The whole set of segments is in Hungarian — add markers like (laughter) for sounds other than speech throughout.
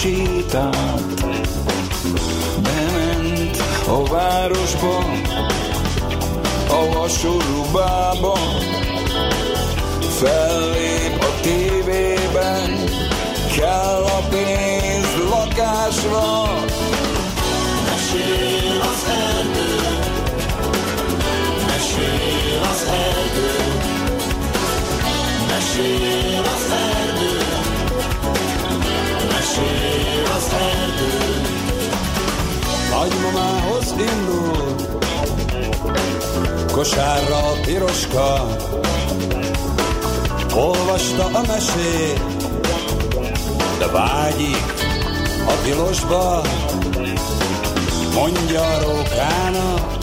Sétált, bement a városba, a vasorubába, fellép a tévében, kell a pénz lakásra. Mesél az erdő, mesél az erdő, mesél az erdő mesél kosárra a piroska, olvasta a mesét, de vágyik a tilosba, mondja a rókának,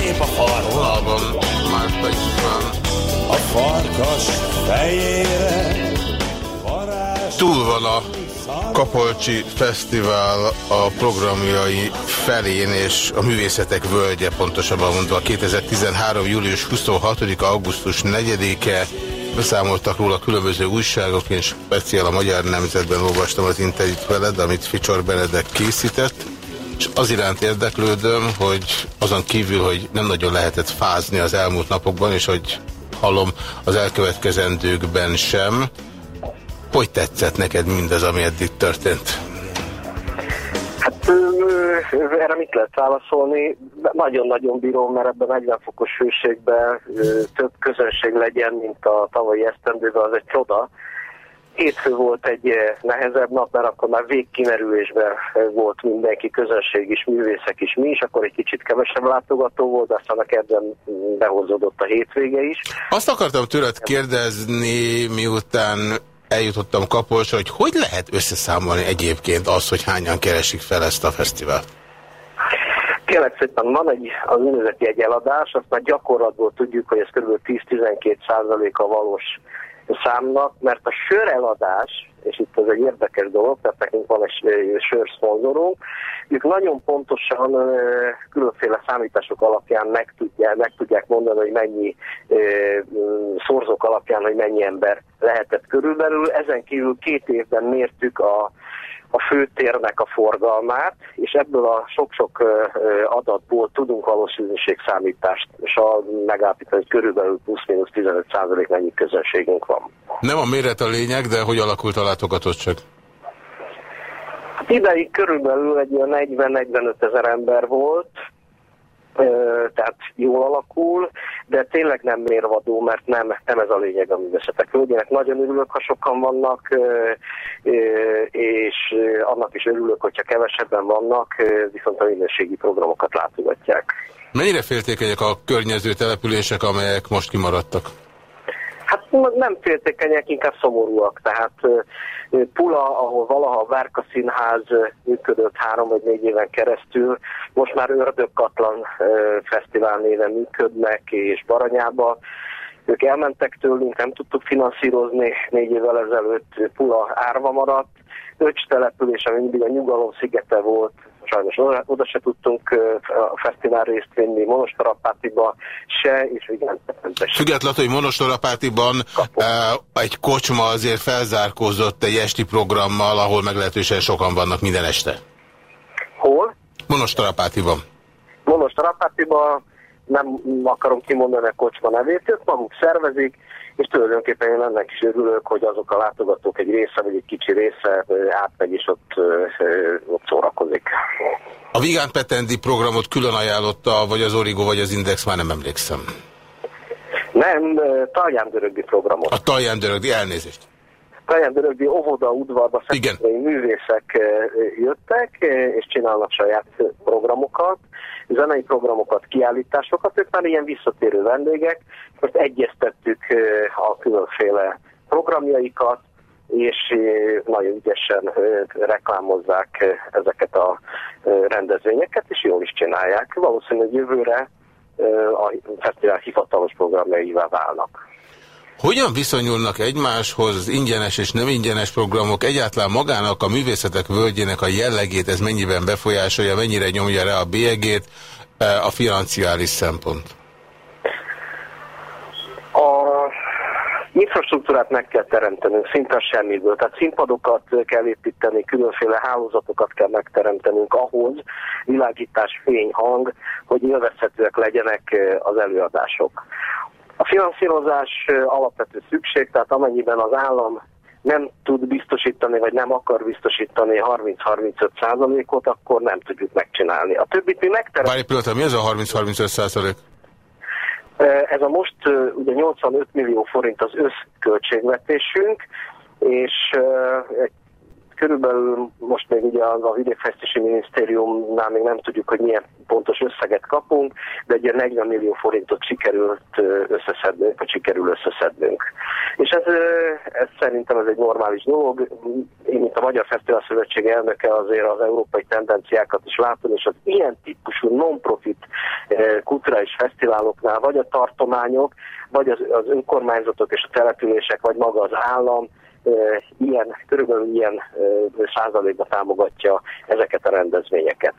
szép a farka. A farkas fejére túl van a Kapolcsi Fesztivál a programjai felén, és a Művészetek Völgye, pontosabban mondva 2013. július 26. augusztus 4-e beszámoltak róla különböző újságok, és speciál a Magyar Nemzetben olvastam az interjút veled, amit Ficsor Benedek készített, és az iránt érdeklődöm, hogy azon kívül, hogy nem nagyon lehetett fázni az elmúlt napokban, és hogy hallom az elkövetkezendőkben sem, hogy tetszett neked mindez, ami eddig történt? Hát erre mit lehet válaszolni? Nagyon-nagyon bírom, mert ebben 40 fokos hőségben több közönség legyen, mint a tavalyi esztendőben, az egy csoda. Hétfő volt egy nehezebb nap, mert akkor már végkimerülésben volt mindenki, közönség is, művészek is, mi is, akkor egy kicsit kevesebb látogató volt, aztán a kedden behozódott a hétvége is. Azt akartam tőled kérdezni, miután eljutottam Kapolcsra, hogy hogy lehet összeszámolni egyébként azt, hogy hányan keresik fel ezt a fesztivált? Kérlek szépen, van egy az ünnezeti egy eladás, azt már gyakorlatból tudjuk, hogy ez kb. 10-12 százalék a valós számnak, mert a söreladás, és itt ez egy érdekes dolog, tehát nekünk van egy sörszponzorunk, ők nagyon pontosan különféle számítások alapján meg tudják, meg tudják mondani, hogy mennyi szorzók alapján, hogy mennyi ember lehetett körülbelül. Ezen kívül két évben mértük a a főtérnek a forgalmát, és ebből a sok-sok adatból tudunk valószínűségszámítást, és a megállapítani, hogy körülbelül plusz-minusz 15 százalék mennyi közönségünk van. Nem a méret a lényeg, de hogy alakult a látogatottság? Hát ideig körülbelül egy 40-45 ezer ember volt, tehát jól alakul, de tényleg nem mérvadó, mert nem, nem ez a lényeg a művészetek völgyének. Nagyon örülök, ha sokan vannak, és annak is örülök, hogyha kevesebben vannak, viszont a minőségi programokat látogatják. Mennyire féltékenyek a környező települések, amelyek most kimaradtak? Hát nem féltékenyek, inkább szomorúak. Tehát Pula, ahol valaha a Várka Színház működött három vagy négy éven keresztül, most már Ördögkatlan Fesztivál néven működnek, és Baranyába. Ők elmentek tőlünk, nem tudtuk finanszírozni, négy évvel ezelőtt Pula árva maradt. Öcs település, ami mindig a nyugalom szigete volt, sajnos oda, se tudtunk a fesztivál részt venni Monostorapátiba se, és igen. Függetlenül, hogy Monostorapátiban egy kocsma azért felzárkózott egy esti programmal, ahol meglehetősen sokan vannak minden este. Hol? Monostorapátiban. Monostorapátiban nem akarom kimondani a kocsma nevét, ők maguk szervezik, és tulajdonképpen én ennek is örülök, hogy azok a látogatók egy része, vagy egy kicsi része átmegy, és ott, ott szórakozik A Vigán Petendi programot külön ajánlotta, vagy az Origo, vagy az Index, már nem emlékszem. Nem, Talján-Dörögdi programot. A Talján-Dörögdi, elnézést. Talján-Dörögdi óvoda udvarba szekretei művészek jöttek, és csinálnak saját programokat, zenei programokat, kiállításokat, ők már ilyen visszatérő vendégek. Most egyeztettük a különféle programjaikat, és nagyon ügyesen reklámozzák ezeket a rendezvényeket, és jól is csinálják. Valószínűleg jövőre a fesztivál hivatalos programjaivá válnak. Hogyan viszonyulnak egymáshoz az ingyenes és nem ingyenes programok? Egyáltalán magának a művészetek völgyének a jellegét ez mennyiben befolyásolja, mennyire nyomja rá a bélyegét a financiális szempont? infrastruktúrát meg kell teremtenünk, szinte semmiből. Tehát színpadokat kell építeni, különféle hálózatokat kell megteremtenünk ahhoz, világítás, fény, hang, hogy élvezhetőek legyenek az előadások. A finanszírozás alapvető szükség, tehát amennyiben az állam nem tud biztosítani, vagy nem akar biztosítani 30-35 százalékot, akkor nem tudjuk megcsinálni. A többit mi megteremtjük. Várj pillanat, mi ez a 30-35 százalék? Ez a most ugye 85 millió forint az összköltségvetésünk, és Körülbelül most még ugye a vidékfejlesztési minisztériumnál még nem tudjuk, hogy milyen pontos összeget kapunk, de egy 40 millió forintot sikerült összeszednünk, vagy sikerül összeszednünk. És ez, ez szerintem ez egy normális dolog. Én, mint a Magyar Fesztivál Szövetség elnöke azért az európai tendenciákat is látom, és az ilyen típusú non-profit kulturális fesztiváloknál vagy a tartományok, vagy az, az önkormányzatok és a települések, vagy maga az állam ilyen, körülbelül ilyen százalékba támogatja ezeket a rendezvényeket.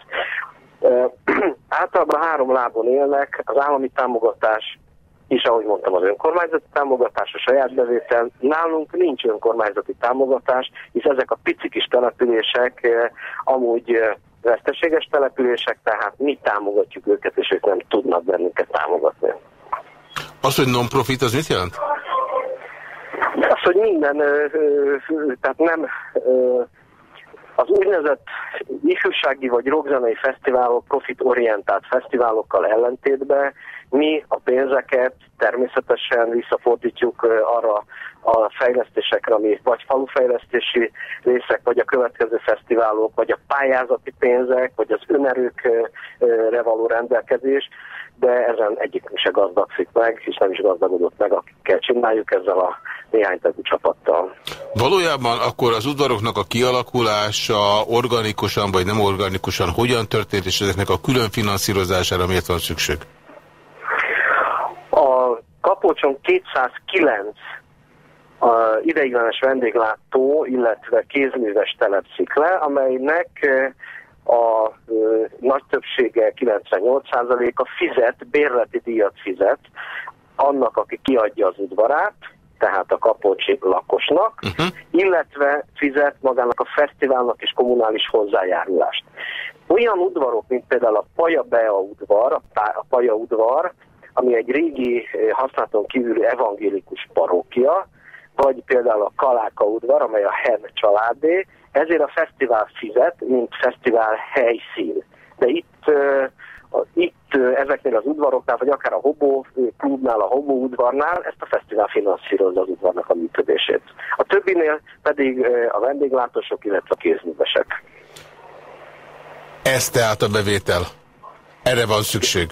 (clears throat) Általában három lábon élnek, az állami támogatás, és ahogy mondtam, az önkormányzati támogatás, a saját bevétel. Nálunk nincs önkormányzati támogatás, hisz ezek a pici kis települések amúgy veszteséges települések, tehát mi támogatjuk őket, és ők nem tudnak bennünket támogatni. Az, hogy non-profit, az mit jelent? Hogy minden, tehát nem az úgynevezett ifjúsági vagy rockzenei fesztiválok profitorientált fesztiválokkal ellentétben mi a pénzeket természetesen visszafordítjuk arra a fejlesztésekre, ami vagy falufejlesztési részek, vagy a következő fesztiválok, vagy a pályázati pénzek, vagy az önerőkre való rendelkezés, de ezen egyik se gazdagszik meg, és nem is gazdagodott meg, akikkel csináljuk ezzel a néhány tagú csapattal. Valójában akkor az udvaroknak a kialakulása organikusan vagy nem organikusan hogyan történt, és ezeknek a külön finanszírozására miért van szükség? A Kapocson 209 a ideiglenes vendéglátó, illetve kézműves telepszik le, amelynek a ö, nagy többsége 98%-a fizet, bérleti díjat fizet annak, aki kiadja az udvarát, tehát a kapocsi lakosnak, uh -huh. illetve fizet magának a fesztiválnak és kommunális hozzájárulást. Olyan udvarok, mint például a Paja Bea udvar, a Paja udvar, ami egy régi használaton kívüli evangélikus parókia, vagy például a Kaláka udvar, amely a Hen családé, ezért a fesztivál fizet, mint fesztivál helyszín. De itt, itt ezeknél az udvaroknál, vagy akár a Hobó klubnál, a Hobó udvarnál ezt a fesztivál finanszírozza az udvarnak a működését. A többinél pedig a vendéglátósok, illetve a kézművesek. Ez tehát a bevétel. Erre van szükség.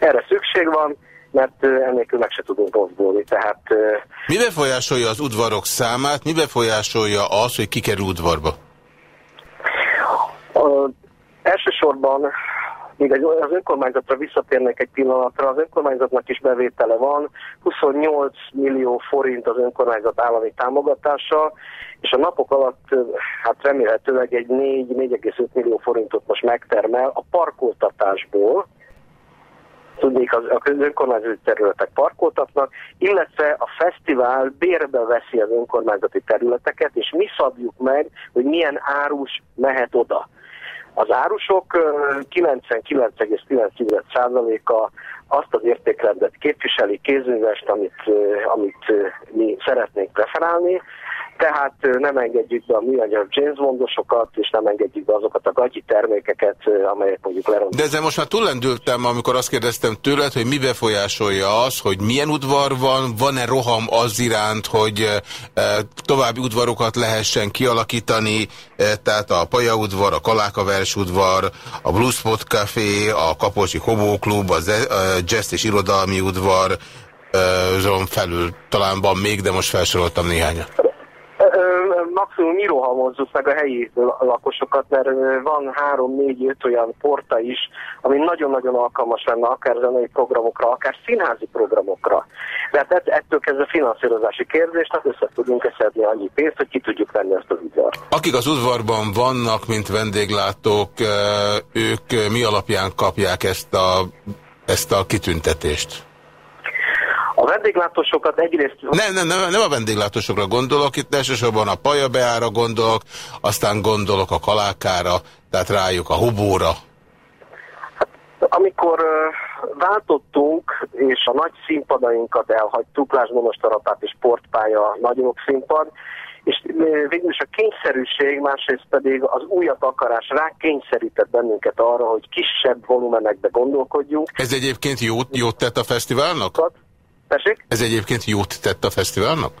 Erre szükség van, mert ennélkül meg se tudunk mozdulni. Tehát, mi befolyásolja az udvarok számát, mi befolyásolja az, hogy kikerül udvarba? A, elsősorban még az önkormányzatra visszatérnek egy pillanatra, az önkormányzatnak is bevétele van, 28 millió forint az önkormányzat állami támogatása, és a napok alatt hát remélhetőleg egy 4-4,5 millió forintot most megtermel a parkoltatásból, tudnék az, az önkormányzati területek parkoltatnak, illetve a fesztivál bérbe veszi az önkormányzati területeket, és mi szabjuk meg, hogy milyen árus mehet oda. Az árusok 99,9%-a azt az értékrendet képviseli kézművest, amit, amit mi szeretnénk preferálni, Tehát nem engedjük be a műanyag James Bondosokat, és nem engedjük be azokat a gagyi termékeket, amelyek mondjuk lerontják. De ezzel most már túllendültem, amikor azt kérdeztem tőled, hogy mi befolyásolja az, hogy milyen udvar van, van-e roham az iránt, hogy további udvarokat lehessen kialakítani, tehát a Paja udvar, a Kalákavers udvar, a Bluespot Café, a Kapocsi Hobó Klub, a Jazz és Irodalmi udvar, azon felül talán van még, de most felsoroltam néhányat maximum mi rohamozzuk meg a helyi lakosokat, mert van három-négy-öt olyan porta is, ami nagyon-nagyon alkalmas lenne akár zenei programokra, akár színházi programokra. De hát ettől kezdve finanszírozási kérdés, tehát össze tudunk szedni annyi pénzt, hogy ki tudjuk venni ezt az udvart. Akik az udvarban vannak, mint vendéglátók, ők mi alapján kapják ezt a, ezt a kitüntetést? A vendéglátósokat egyrészt... Nem, nem, nem, nem a vendéglátósokra gondolok, itt elsősorban a pajabeára gondolok, aztán gondolok a kalákára, tehát rájuk a hobóra. Hát, amikor váltottunk, és a nagy színpadainkat elhagytuk, Lásd és Sportpálya nagyobb színpad, és végül is a kényszerűség, másrészt pedig az újat akarás rá kényszerített bennünket arra, hogy kisebb volumenekbe gondolkodjunk. Ez egyébként jót, jót tett a fesztiválnak? Tessék? Ez egyébként jót tett a fesztiválnak?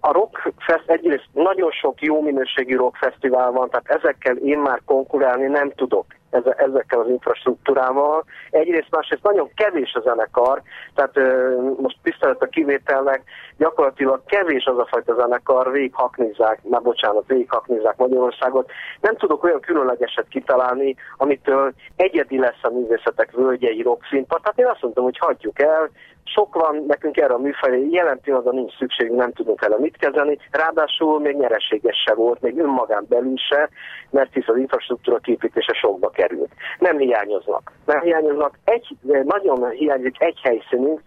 A Rockfest egyrészt nagyon sok jó minőségű rockfesztivál van, tehát ezekkel én már konkurálni nem tudok ezekkel az infrastruktúrával. Egyrészt, másrészt nagyon kevés a zenekar, tehát ö, most tisztelet a kivételnek, gyakorlatilag kevés az a fajta zenekar, végighaknizzák, már bocsánat, végighaknizzák Magyarországot. Nem tudok olyan különlegeset kitalálni, amitől egyedi lesz a művészetek völgyei rockszínpad. Tehát én azt mondtam, hogy hagyjuk el, sok van nekünk erre a műfajra, jelen pillanatban nincs szükség, nem tudunk vele mit kezelni, ráadásul még nyereséges se volt, még önmagán belül se, mert hisz az infrastruktúra képítése sokba került. Nem hiányoznak. Nem hiányoznak. Egy, nagyon hiányzik egy helyszínünk,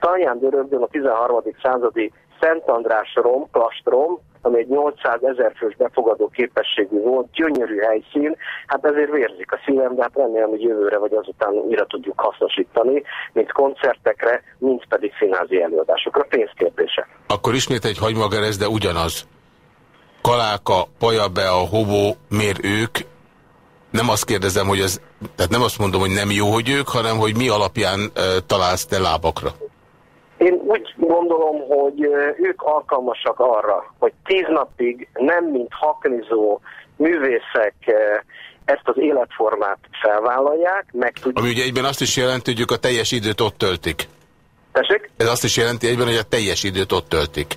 Talján a 13. századi Szent András rom, plastrom, ami egy 800 ezer fős befogadó képességű volt, gyönyörű helyszín, hát ezért vérzik a szívem, de hát remélem, hogy jövőre vagy azután újra tudjuk hasznosítani, mint koncertekre, mint pedig színházi előadásokra. Pénzkérdése. Akkor ismét egy hagymagerez, de ugyanaz. Kaláka, Pajabe, a Hobó, miért ők? Nem azt kérdezem, hogy ez, tehát nem azt mondom, hogy nem jó, hogy ők, hanem hogy mi alapján e, találsz te lábakra. Én úgy gondolom, hogy ők alkalmasak arra, hogy tíz napig nem mint haknizó művészek ezt az életformát felvállalják, meg tudják. Ami ugye egyben azt is jelenti, hogy ők a teljes időt ott töltik. Tessék? Ez azt is jelenti egyben, hogy a teljes időt ott töltik.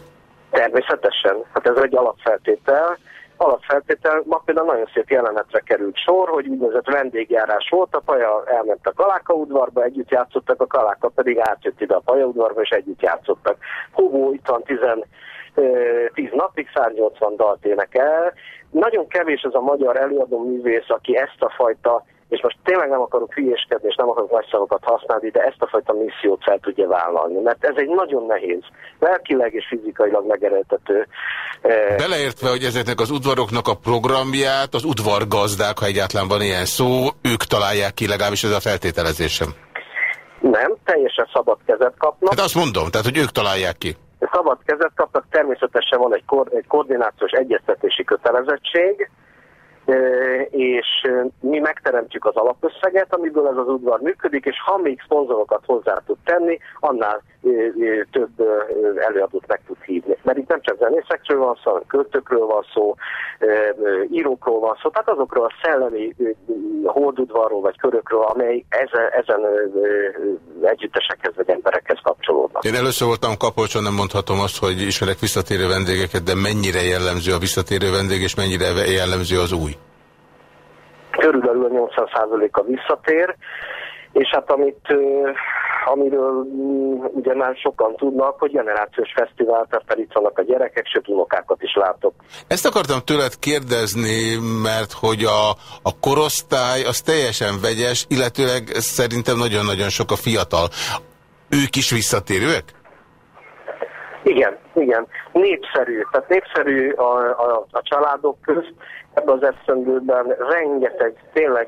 Természetesen. Hát ez egy alapfeltétel alapfeltétel, ma például nagyon szép jelenetre került sor, hogy úgynevezett vendégjárás volt, a Paja elment a Kaláka udvarba, együtt játszottak, a Kaláka pedig átjött ide a Paja udvarba, és együtt játszottak. Húvó itt van 10, 10 napig, 180 dalt énekel. Nagyon kevés az a magyar előadó művész, aki ezt a fajta és most tényleg nem akarok hülyéskedni, és nem akarok nagy szavakat használni, de ezt a fajta missziót fel tudja vállalni, mert ez egy nagyon nehéz, lelkileg és fizikailag megerőltető. Eh, Beleértve, hogy ezeknek az udvaroknak a programját, az udvargazdák, ha egyáltalán van ilyen szó, ők találják ki, legalábbis ez a feltételezésem. Nem, teljesen szabad kezet kapnak. Hát azt mondom, tehát hogy ők találják ki. Szabad kezet kapnak, természetesen van egy, ko egy koordinációs egyeztetési kötelezettség, és mi megteremtjük az alapösszeget, amiből ez az udvar működik, és ha még szponzorokat hozzá tud tenni, annál több előadót meg tud hívni. Mert itt nem csak zenészekről van szó, hanem költőkről van szó, írókról van szó, tehát azokról a szellemi holdudvarról vagy körökről, amely ezen együttesekhez vagy emberekhez kapcsolódnak. Én először voltam Kapolcson, nem mondhatom azt, hogy ismerek visszatérő vendégeket, de mennyire jellemző a visszatérő vendég, és mennyire jellemző az új? Körülbelül 80%-a visszatér, és hát amit, amiről mm, ugye már sokan tudnak, hogy generációs fesztivál, tehát itt vannak a gyerekek, sőt unokákat is látok. Ezt akartam tőled kérdezni, mert hogy a, a korosztály az teljesen vegyes, illetőleg szerintem nagyon-nagyon sok a fiatal. Ők is visszatérőek? Igen, igen. Népszerű. Tehát népszerű a, a, a családok közt. Ebben az eszendőben rengeteg, tényleg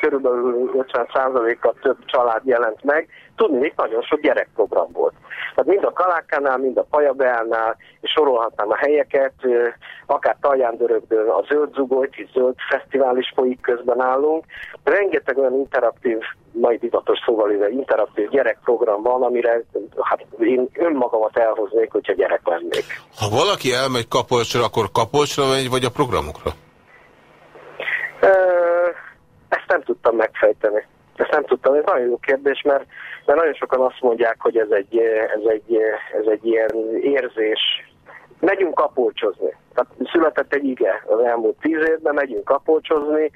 körülbelül 50%-kal több család jelent meg. Tudni, hogy nagyon sok gyerekprogram volt. Tehát mind a Kalákánál, mind a Pajabeánál, és sorolhatnám a helyeket, akár Talján-Dörögdön a Zöld Zugolyt, és Zöld Fesztivál is folyik közben állunk. Rengeteg olyan interaktív, mai divatos szóval ide, interaktív gyerekprogram van, amire hát én önmagamat elhoznék, hogyha gyerek lennék. Ha valaki elmegy Kapolcsra, akkor Kapolcsra megy, vagy a programokra? Ezt nem tudtam megfejteni. Ezt nem tudtam, ez nagyon jó kérdés, mert, mert nagyon sokan azt mondják, hogy ez egy, ez egy, ez egy ilyen érzés. Megyünk kapolcsozni. Tehát született egy ige az elmúlt tíz évben, megyünk kapolcsozni,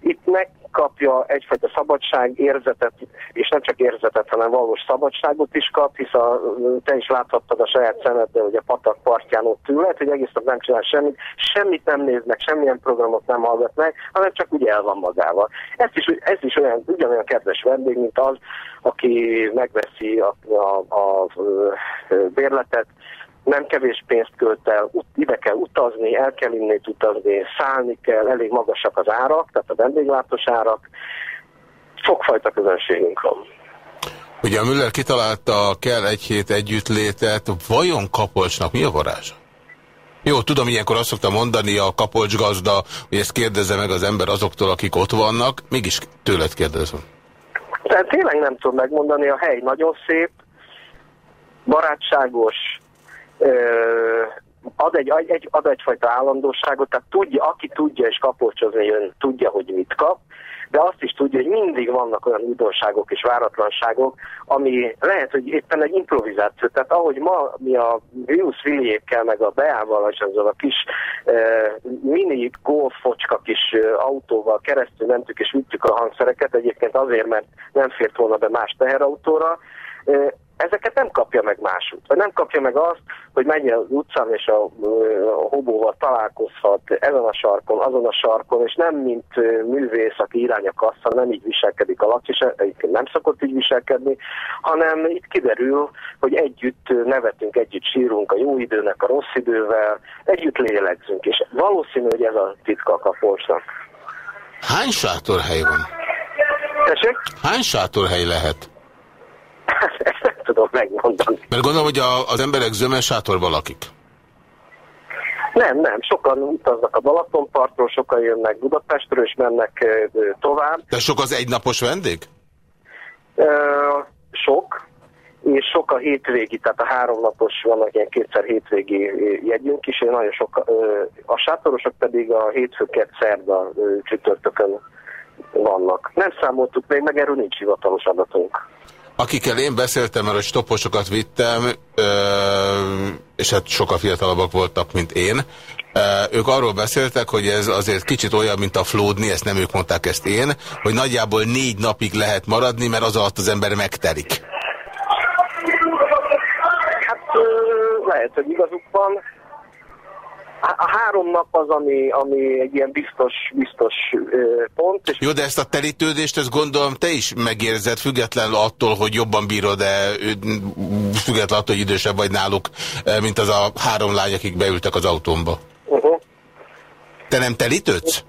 itt megkapja egyfajta szabadság érzetet, és nem csak érzetet, hanem valós szabadságot is kap, hisz a, te is láthattad a saját szemeddel, hogy a patak partján ott ül, lehet, hogy egész nap nem csinál semmit, semmit nem néznek, semmilyen programot nem hallgat meg, hanem csak úgy el van magával. Ez is, ez is olyan, ugyanolyan kedves vendég, mint az, aki megveszi a, a, a, a bérletet, nem kevés pénzt költ el, ide kell utazni, el kell innét utazni, szállni kell, elég magasak az árak, tehát a vendéglátós árak, sokfajta közönségünk van. Ugye a Müller kitalálta kell egy hét együttlétet, vajon Kapolcsnak mi a varázsa? Jó, tudom, ilyenkor azt szoktam mondani a Kapolcs gazda, hogy ezt kérdezze meg az ember azoktól, akik ott vannak, mégis tőled kérdezem. Tehát tényleg nem tudom megmondani, a hely nagyon szép, barátságos, ad, egy, egy, ad egyfajta állandóságot, tehát tudja, aki tudja és kapocsozni jön, tudja, hogy mit kap, de azt is tudja, hogy mindig vannak olyan újdonságok és váratlanságok, ami lehet, hogy éppen egy improvizáció. Tehát ahogy ma mi a Bruce Williékkel, meg a Beával, és azzal a kis e, mini golfocska kis autóval keresztül mentük és vittük a hangszereket, egyébként azért, mert nem fért volna be más teherautóra, ezeket nem kapja meg másút. Vagy nem kapja meg azt, hogy menjen az utcán és a, a hobóval találkozhat ezen a sarkon, azon a sarkon, és nem mint művész, aki irány a kassza, nem így viselkedik a Laci, nem szokott így viselkedni, hanem itt kiderül, hogy együtt nevetünk, együtt sírunk a jó időnek, a rossz idővel, együtt lélegzünk, és valószínű, hogy ez a titka a kaposnak. Hány sátorhely van? Tessék? Hány sátorhely lehet? (laughs) Ezt nem tudom megmondani. Mert gondolom, hogy a, az emberek zöme sátorban lakik. Nem, nem. Sokan utaznak a Balatonpartról, sokan jönnek Budapestről, és mennek tovább. De sok az egynapos vendég? Uh, sok, és sok a hétvégi, tehát a háromnapos vannak ilyen kétszer hétvégi jegyünk is, és nagyon sok, a sátorosok pedig a hétfőket szerda csütörtökön vannak. Nem számoltuk még, meg erről nincs hivatalos adatunk. Akikkel én beszéltem, mert a stoposokat vittem, és hát sokkal fiatalabbak voltak, mint én, ők arról beszéltek, hogy ez azért kicsit olyan, mint a flódni, ezt nem ők mondták, ezt én, hogy nagyjából négy napig lehet maradni, mert az alatt az ember megterik. Hát lehet, hogy igazuk van. A három nap az, ami, ami egy ilyen biztos, biztos pont. És Jó, de ezt a telítődést, ezt gondolom te is megérzed, függetlenül attól, hogy jobban bírod-e, függetlenül attól, hogy idősebb vagy náluk, mint az a három lány, akik beültek az autómba. Uh -huh. Te nem telítődsz?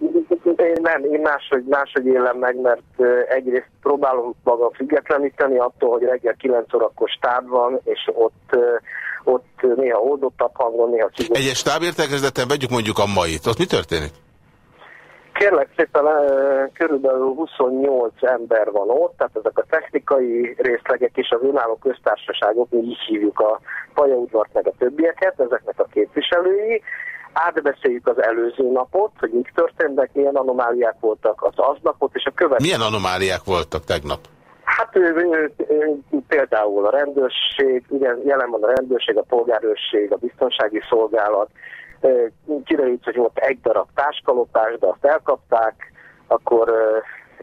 Én nem, én máshogy, máshogy élem meg, mert egyrészt próbálom magam függetleníteni attól, hogy reggel 9 órakor stáb van, és ott ott néha oldottabb hangon, néha szigorú. Egyes stábértekezleten vegyük mondjuk a mait. Ott mi történik? Kérlek szépen, körülbelül 28 ember van ott, tehát ezek a technikai részlegek és az önálló köztársaságok, mi így hívjuk a pályaudvart meg a többieket, ezeknek a képviselői. Átbeszéljük az előző napot, hogy mik történtek, milyen anomáliák voltak az aznapot, és a következő... Milyen anomáliák voltak tegnap? Hát például a rendőrség, igen, jelen van a rendőrség, a polgárőrség, a biztonsági szolgálat. Kiderült, hogy volt egy darab táskalopás, de azt elkapták, akkor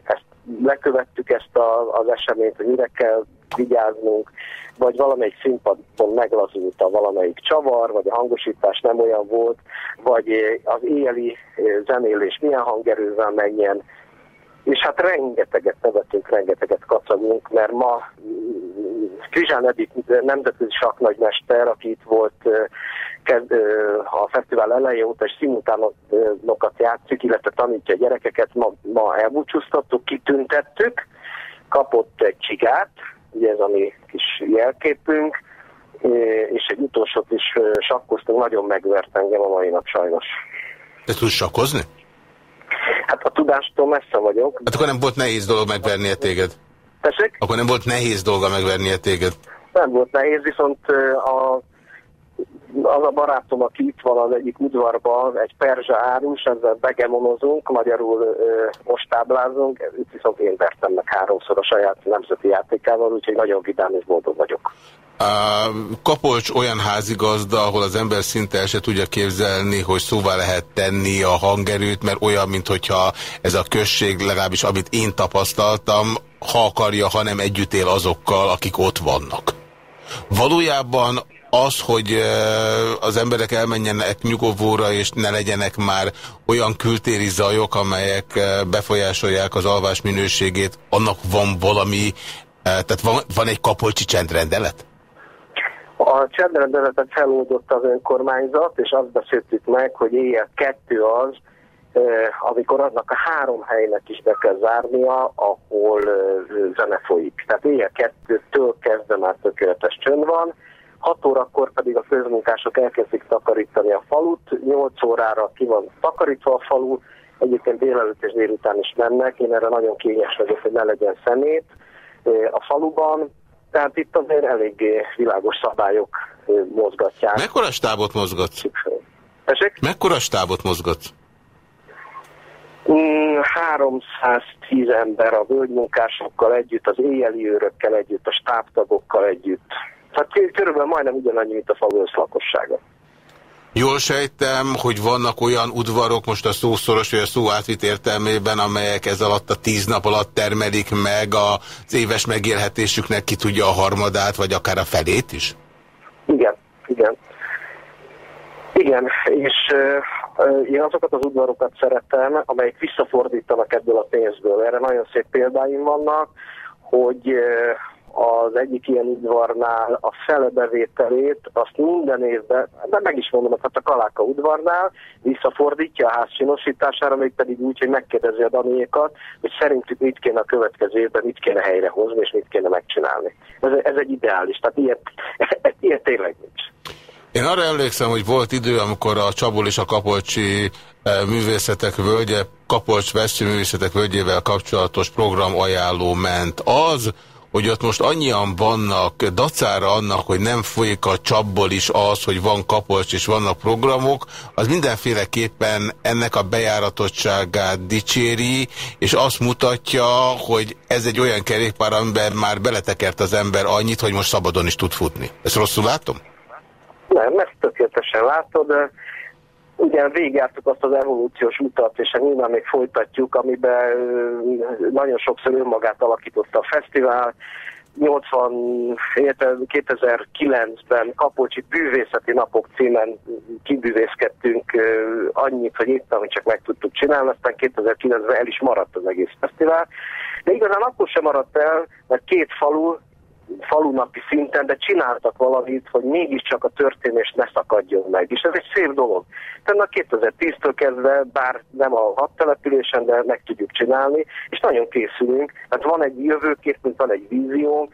ezt lekövettük ezt a, az eseményt, hogy mire kell vigyáznunk, vagy valamelyik színpadon meglazult a valamelyik csavar, vagy a hangosítás nem olyan volt, vagy az éjjeli zenélés milyen hangerővel menjen, és hát rengeteget nevetünk, rengeteget kacagunk, mert ma Krizsán Edith nemzetközi saknagymester, aki itt volt a fesztivál elején óta, és szimultánokat játszik, illetve tanítja a gyerekeket, ma, ma elbúcsúztattuk, kitüntettük, kapott egy csigát, ugye ez a mi kis jelképünk, és egy utolsót is sakkoztunk, nagyon megvert engem a mai nap sajnos. Te tudsz sakkozni? Hát a tudástól messze vagyok. Hát akkor nem volt nehéz dolog megvernie téged? Tessék? Akkor nem volt nehéz dolga megvernie téged? Nem volt nehéz, viszont a az a barátom, aki itt van az egyik udvarban, egy perzsa árus, ezzel begemonozunk, magyarul ö, most táblázunk, itt viszont én vertem meg háromszor a saját nemzeti játékával, úgyhogy nagyon vidám és boldog vagyok. A Kapolcs olyan házigazda, ahol az ember szinte se tudja képzelni, hogy szóvá lehet tenni a hangerőt, mert olyan, mintha ez a község, legalábbis amit én tapasztaltam, ha akarja, hanem együtt él azokkal, akik ott vannak. Valójában az, hogy az emberek elmenjenek nyugovóra, és ne legyenek már olyan kültéri zajok, amelyek befolyásolják az alvás minőségét, annak van valami, tehát van, van egy kapolcsi csendrendelet? A csendrendeletet feloldotta az önkormányzat, és azt beszéltük meg, hogy éjjel kettő az, amikor annak a három helynek is be kell zárnia, ahol zene folyik. Tehát éjjel kettőtől kezdve már tökéletes csönd van, 6 órakor pedig a közmunkások elkezdik takarítani a falut, 8 órára ki van takarítva a falu, egyébként délelőtt és délután is mennek, én erre nagyon kényes vagyok, hogy ne legyen szemét a faluban, tehát itt azért eléggé világos szabályok mozgatják. Mekkora stábot mozgatsz? Tessék? Mekkora stábot mozgatsz? 310 mm, ember a völgymunkásokkal együtt, az éjjeli őrökkel együtt, a stábtagokkal együtt. Tehát körülbelül majdnem ugyanannyi, mint a falu lakossága. Jól sejtem, hogy vannak olyan udvarok, most a szószoros vagy a szó átvit értelmében, amelyek ez alatt a tíz nap alatt termelik meg az éves megélhetésüknek ki tudja a harmadát, vagy akár a felét is? Igen, igen. Igen, és uh, én azokat az udvarokat szeretem, amelyek visszafordítanak ebből a pénzből. Erre nagyon szép példáim vannak, hogy uh, az egyik ilyen udvarnál a felebevételét, azt minden évben, de meg is mondom, hát a Kaláka udvarnál visszafordítja a ház sinosítására, még pedig úgy, hogy megkérdezi a Daniékat, hogy szerintük mit kéne a következő évben, mit kéne helyrehozni, és mit kéne megcsinálni. Ez, ez egy ideális, tehát ilyet, (laughs) ilyet tényleg nincs. Én arra emlékszem, hogy volt idő, amikor a Csabul és a Kapolcsi eh, művészetek völgye, Kapolcs Vesző művészetek völgyével kapcsolatos program ajánló ment. Az, hogy ott most annyian vannak, dacára annak, hogy nem folyik a csapból is az, hogy van kapolcs és vannak programok, az mindenféleképpen ennek a bejáratottságát dicséri, és azt mutatja, hogy ez egy olyan kerékpár, amiben már beletekert az ember annyit, hogy most szabadon is tud futni. Ezt rosszul látom? Nem, ezt tökéletesen látod, Ugye végigjártuk azt az evolúciós utat, és nyilván még folytatjuk, amiben nagyon sokszor önmagát alakította a fesztivál. 80, 2009-ben Kapocsi Bűvészeti Napok címen kibűvészkedtünk annyit, hogy éppen, hogy csak meg tudtuk csinálni, aztán 2009-ben el is maradt az egész fesztivál. De igazán akkor sem maradt el, mert két falu, falunapi szinten, de csináltak valamit, hogy mégiscsak a történés ne szakadjon meg. És ez egy szép dolog. Tehát a 2010-től kezdve, bár nem a hat településen, de meg tudjuk csinálni, és nagyon készülünk. Tehát van egy jövőkép, mint van egy vízió,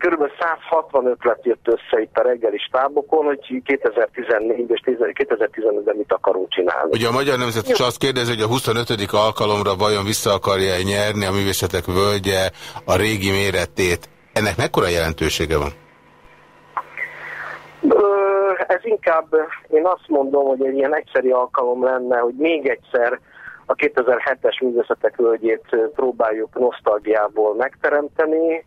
Körülbelül 160 ötlet jött össze itt a reggeli stábokon, hogy 2014 és 2015-ben mit akarunk csinálni. Ugye a Magyar Nemzet is azt kérdezi, hogy a 25. alkalomra vajon vissza akarja -e nyerni a művészetek völgye a régi méretét. Ennek mekkora jelentősége van? Ez inkább, én azt mondom, hogy egy ilyen egyszeri alkalom lenne, hogy még egyszer a 2007-es művészetek völgyét próbáljuk nosztalgiából megteremteni,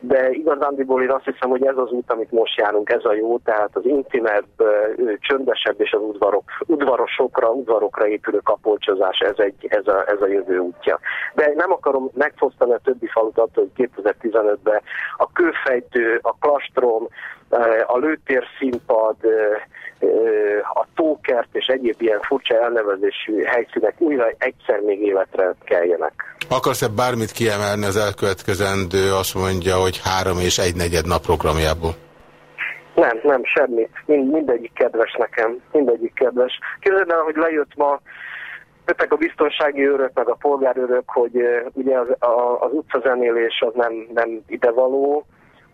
de igazándiból én azt hiszem, hogy ez az út, amit most járunk, ez a jó, tehát az intimebb, csöndesebb és az udvarok, udvarosokra, udvarokra épülő kapolcsozás, ez, egy, ez, a, ez a jövő útja. De nem akarom megfosztani a többi falut attól, hogy 2015-ben a kőfejtő, a klastrom, a lőtérszínpad, a tókert és egyéb ilyen furcsa elnevezésű helyszínek újra egyszer még életre keljenek. Akarsz-e bármit kiemelni az elkövetkezendő, azt mondja, hogy három és egy negyed nap programjából? Nem, nem, semmit. Mind, mindegyik kedves nekem. Mindegyik kedves. Képzeld el, hogy lejött ma jöttek a biztonsági őrök, meg a polgárőrök, hogy ugye az, a, az utcazenélés az nem, nem idevaló,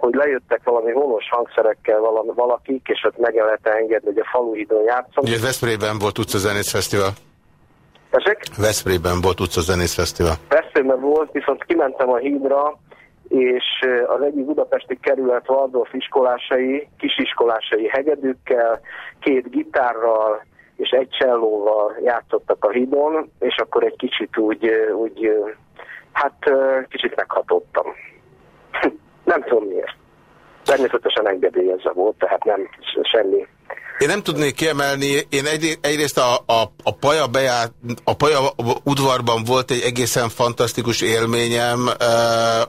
hogy lejöttek valami vonos hangszerekkel valami, valakik, és ott meg lehet engedni, hogy a faluhidon játszom. Ugye Veszprémben volt utcazenész fesztivál? Tessék? Veszprémben volt utcazenész fesztivál. Veszprémben volt, viszont kimentem a hídra, és az egyik budapesti kerület Waldorf iskolásai, kisiskolásai hegedűkkel, két gitárral és egy csellóval játszottak a hídon, és akkor egy kicsit úgy, úgy hát kicsit meghatottam. (laughs) Nem tudom miért. Természetesen engedélyezve volt, tehát nem semmi én nem tudnék kiemelni, én egy, egyrészt a, a, a, paja beját, a paja udvarban volt egy egészen fantasztikus élményem, eh,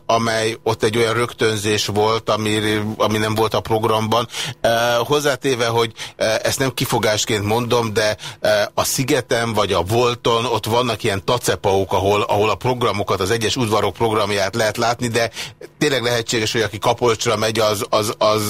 amely ott egy olyan rögtönzés volt, ami, ami nem volt a programban. Eh, hozzátéve, hogy eh, ezt nem kifogásként mondom, de eh, a Szigeten vagy a Volton ott vannak ilyen tacepauk, ahol, ahol a programokat, az egyes udvarok programját lehet látni, de tényleg lehetséges, hogy aki Kapolcsra megy, az, az, az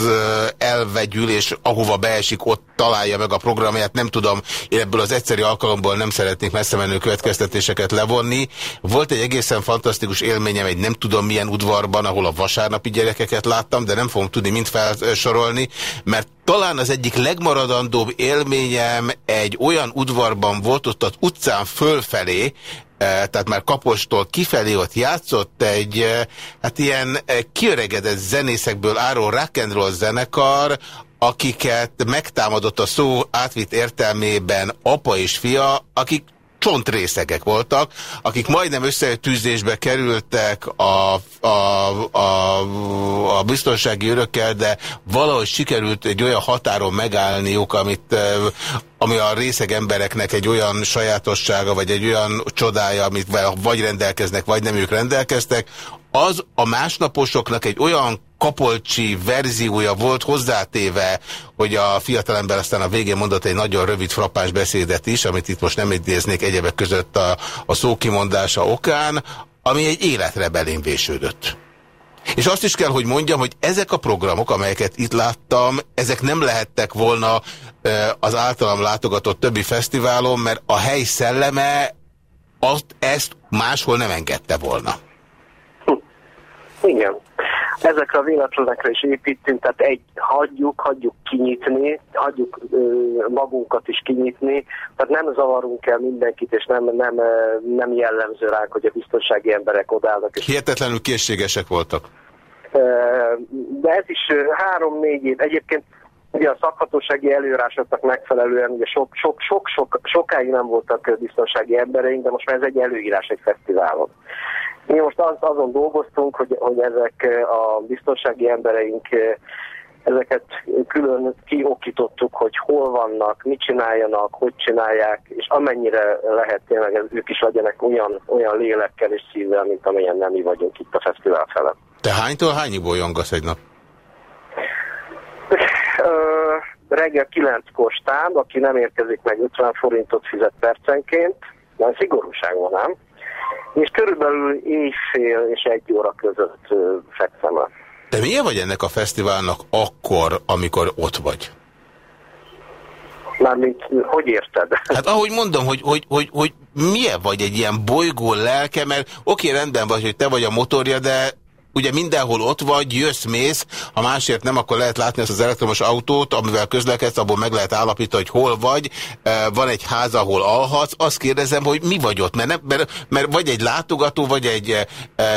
elvegyül, és ahova beesik, ott találja meg a programját, nem tudom, én ebből az egyszeri alkalomból nem szeretnék messze menő következtetéseket levonni. Volt egy egészen fantasztikus élményem egy nem tudom milyen udvarban, ahol a vasárnapi gyerekeket láttam, de nem fogom tudni mind felsorolni, mert talán az egyik legmaradandóbb élményem egy olyan udvarban volt, ott az utcán fölfelé, eh, tehát már Kapostól kifelé ott játszott egy, eh, hát ilyen eh, kiöregedett zenészekből áró rock zenekar, akiket megtámadott a szó átvitt értelmében apa és fia, akik csontrészegek voltak, akik majdnem összetűzésbe kerültek a, a, a, a biztonsági örökkel, de valahogy sikerült egy olyan határon megállniuk, amit, ami a részeg embereknek egy olyan sajátossága, vagy egy olyan csodája, amit vagy rendelkeznek, vagy nem ők rendelkeztek, az a másnaposoknak egy olyan kapolcsi verziója volt hozzátéve, hogy a fiatalember aztán a végén mondott egy nagyon rövid frappás beszédet is, amit itt most nem idéznék egyebek között a, a szókimondása okán, ami egy életre belém vésődött. És azt is kell, hogy mondjam, hogy ezek a programok, amelyeket itt láttam, ezek nem lehettek volna az általam látogatott többi fesztiválon, mert a hely szelleme azt, ezt máshol nem engedte volna. Igen. Ezekre a véletlenekre is építünk, tehát egy, hagyjuk, hagyjuk kinyitni, hagyjuk ö, magunkat is kinyitni, tehát nem zavarunk el mindenkit, és nem, nem, nem jellemző ránk, hogy a biztonsági emberek odállnak. És Hihetetlenül készségesek voltak. De ez is három-négy év. Egyébként ugye a szakhatósági előírásoknak megfelelően ugye sok, sok, sok, sok, sokáig nem voltak biztonsági embereink, de most már ez egy előírás egy fesztiválon. Mi most az, azon dolgoztunk, hogy, hogy ezek a biztonsági embereink ezeket külön kiokítottuk, hogy hol vannak, mit csináljanak, hogy csinálják, és amennyire lehet tényleg ők is legyenek olyan, olyan lélekkel és szívvel, mint amilyen nem mi vagyunk itt a fesztivál felett. Te hánytól hányig bolyongasz egy nap? reggel 9-kor stáb, aki nem érkezik meg 50 forintot fizet percenként, nem szigorúság van, nem? És körülbelül éjfél és egy óra között fekszem el. De milyen vagy ennek a fesztiválnak akkor, amikor ott vagy? Mármint, hogy érted? Hát ahogy mondom, hogy, hogy, hogy, hogy milyen vagy egy ilyen bolygó lelke, mert oké, rendben vagy, hogy te vagy a motorja, de ugye mindenhol ott vagy, jössz, mész, ha másért nem, akkor lehet látni ezt az elektromos autót, amivel közlekedsz, abból meg lehet állapítani, hogy hol vagy, van egy ház, ahol alhatsz, azt kérdezem, hogy mi vagy ott, mert, nem, mert, mert vagy egy látogató, vagy egy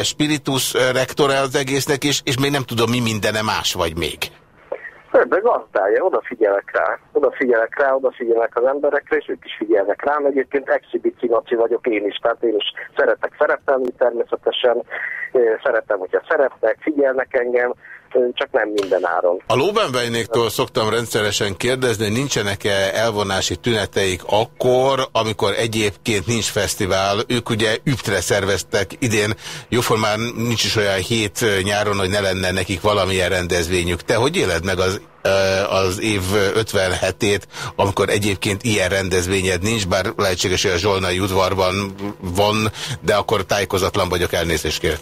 spiritus rektore az egésznek, és, és még nem tudom, mi mindene más vagy még. De gazdája, odafigyelek rá, odafigyelek rá, odafigyelek az emberekre, és ők is figyelnek rám. Egyébként exhibici vagyok én is, tehát én is szeretek szerepelni természetesen, szeretem, hogyha szeretnek, figyelnek engem. Csak nem minden áron. A Lóbenvejnéktől szoktam rendszeresen kérdezni, nincsenek-e elvonási tüneteik akkor, amikor egyébként nincs fesztivál. Ők ugye üptre szerveztek idén, jóformán nincs is olyan hét nyáron, hogy ne lenne nekik valamilyen rendezvényük. Te hogy éled meg az az év 57-ét, amikor egyébként ilyen rendezvényed nincs, bár lehetséges, hogy a Zsolnai udvarban van, de akkor tájékozatlan vagyok, elnézést kérek.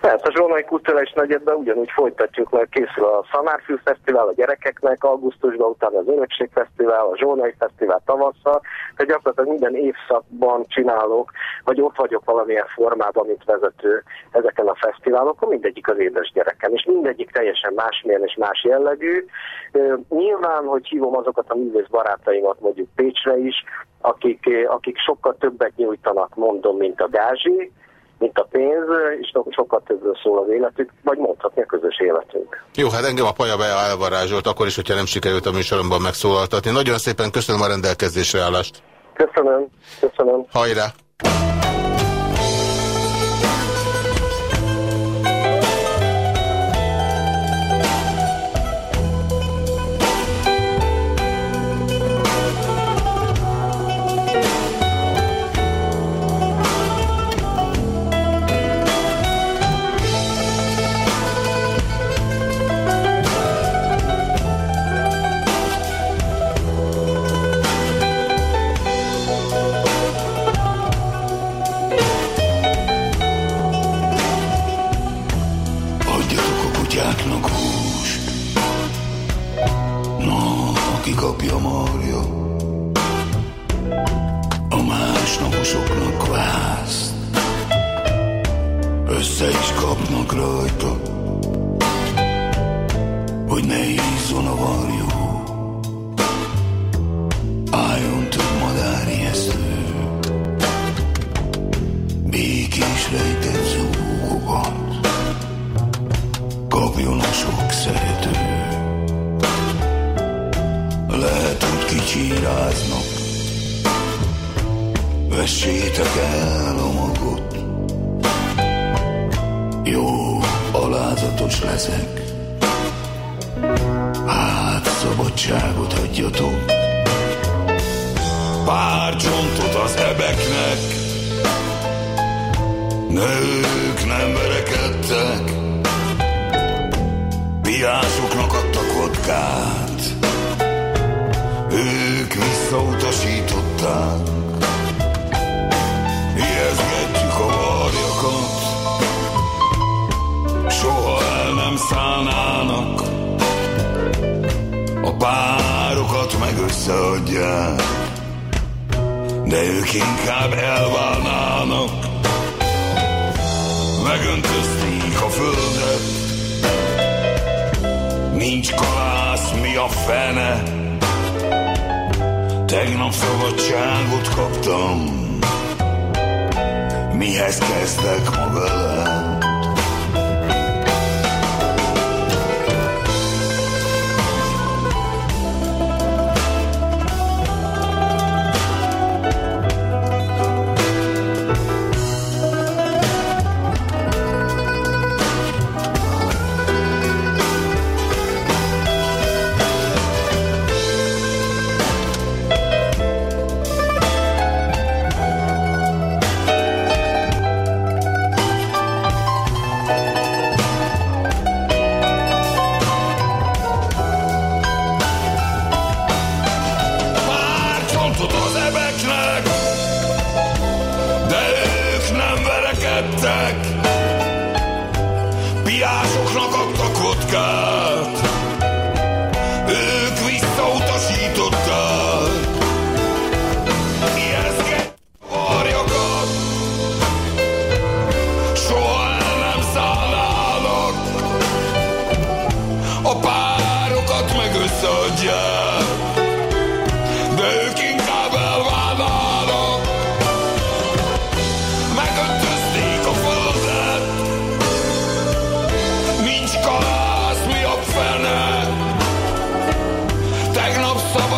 Persze, a Zsolnai Kulturális Negyedben ugyanúgy folytatjuk, mert készül a Szanárfű Fesztivál a gyerekeknek, augusztusban utána az Örökség Fesztivál, a Zsolnai Fesztivál tavasszal, tehát gyakorlatilag minden évszakban csinálok, vagy ott vagyok valamilyen formában, mint vezető ezeken a fesztiválokon, mindegyik az édes gyereken, és mindegyik teljesen másmilyen és más jellegű. Nyilván, hogy hívom azokat a művész barátaimat mondjuk Pécsre is, akik, akik sokkal többet nyújtanak, mondom, mint a Gázsi, mint a pénz, és sokkal többről szól az életük, vagy mondhatni a közös életünk. Jó, hát engem a Paja Bea elvarázsolt, akkor is, hogyha nem sikerült a műsoromban megszólaltatni. Nagyon szépen köszönöm a rendelkezésre állást. Köszönöm, köszönöm. Hajrá! találnak, a párokat meg összeadják, de ők inkább elválnának, megöntözték a földet, nincs kalász, mi a fene, tegnap szabadságot kaptam, mihez kezdek ma vele?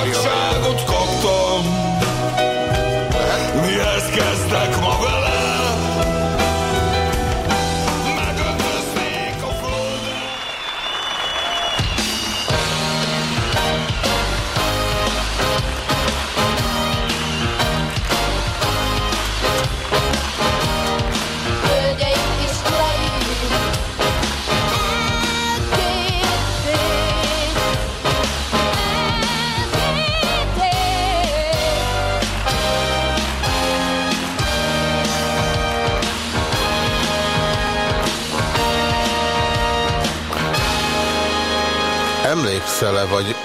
Audio.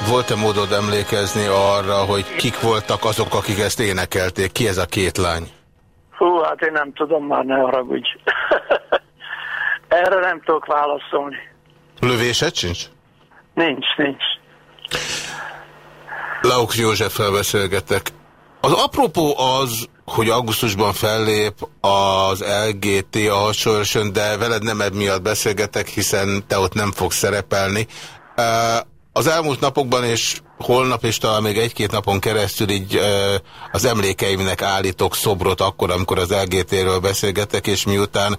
Volt-e módod emlékezni arra, hogy kik voltak azok, akik ezt énekelték? Ki ez a két lány? Hú, hát én nem tudom már, ne haragudj. (laughs) Erre nem tudok válaszolni. Lövésed sincs? Nincs, nincs. Lauk Józseffel beszélgetek. Az apropó az, hogy augusztusban fellép az LGT a hasonlóan, de veled nem ebb miatt beszélgetek, hiszen te ott nem fogsz szerepelni. Az elmúlt napokban és holnap és talán még egy-két napon keresztül így az emlékeimnek állítok szobrot akkor, amikor az LGT-ről beszélgetek, és miután